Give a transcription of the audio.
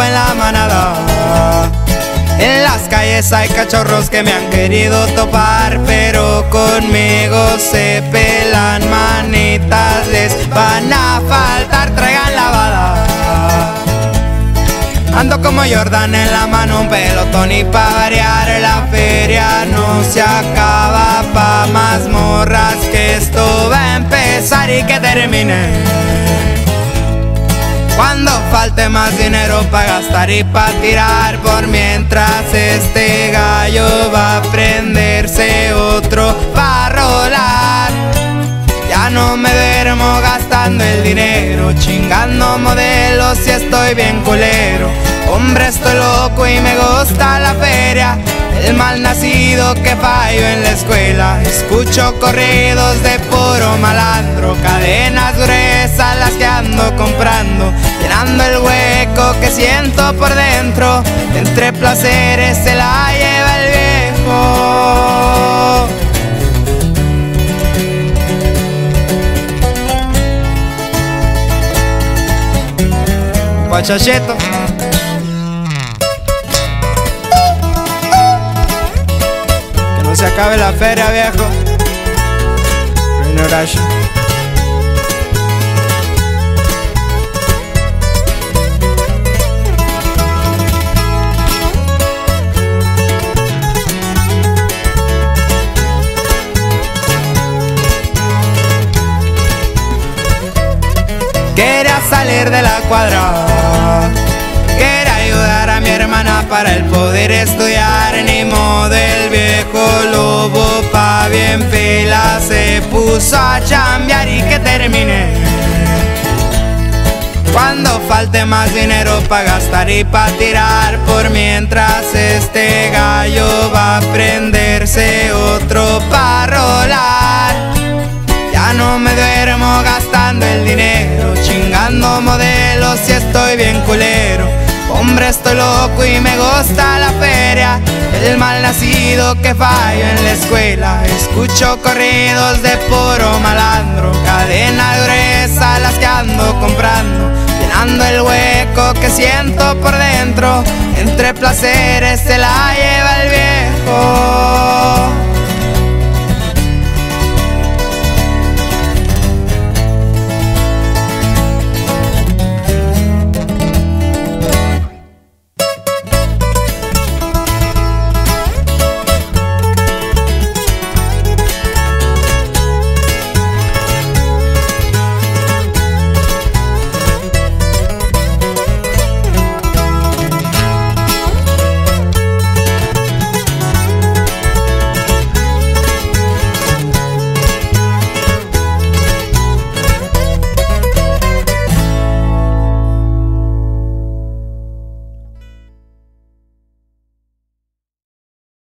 en la manada. En las calles hay cachorros que me han querido topar, pero conmigo se pelan manitas, les van a faltar, traigan lavada. Ando como Jordan en la mano, un pelotón y pa' variar la feria no se acaba pa' más morras que esto va a empezar y que termine. Cuando falte más dinero para gastar y para tirar, por mientras este gallo va a prenderse otro para rolar. Ya no me duermo gastando el dinero, chingando modelos y estoy bien culero. Hombre, estoy loco y me gusta la feria. El mal nacido que fallo en la escuela. Escucho corridos de puro malandro, cadenas gruesas las que ando comprando, llenando el hueco que siento por dentro. Entre placeres se la lleva el viejo. Guachacheto. Se acabe la feria, viejo. Ignoration. Quería salir de la cuadra ayudar a mi hermana para el poder estudiar. Ni modo el viejo lobo pa' bien pila Se puso a chambear y que termine. Cuando falte más dinero pa' gastar y pa' tirar Por mientras este gallo va a prenderse otro pa' rolar. Ya no me duermo gastando el dinero Chingando modelos y estoy bien culero Hombre estoy loco y me gusta la feria. El mal nacido que fallo en la escuela. Escucho corridos de puro malandro. Cadena gruesa las que ando comprando. Llenando el hueco que siento por dentro. Entre placeres se la lleva el viento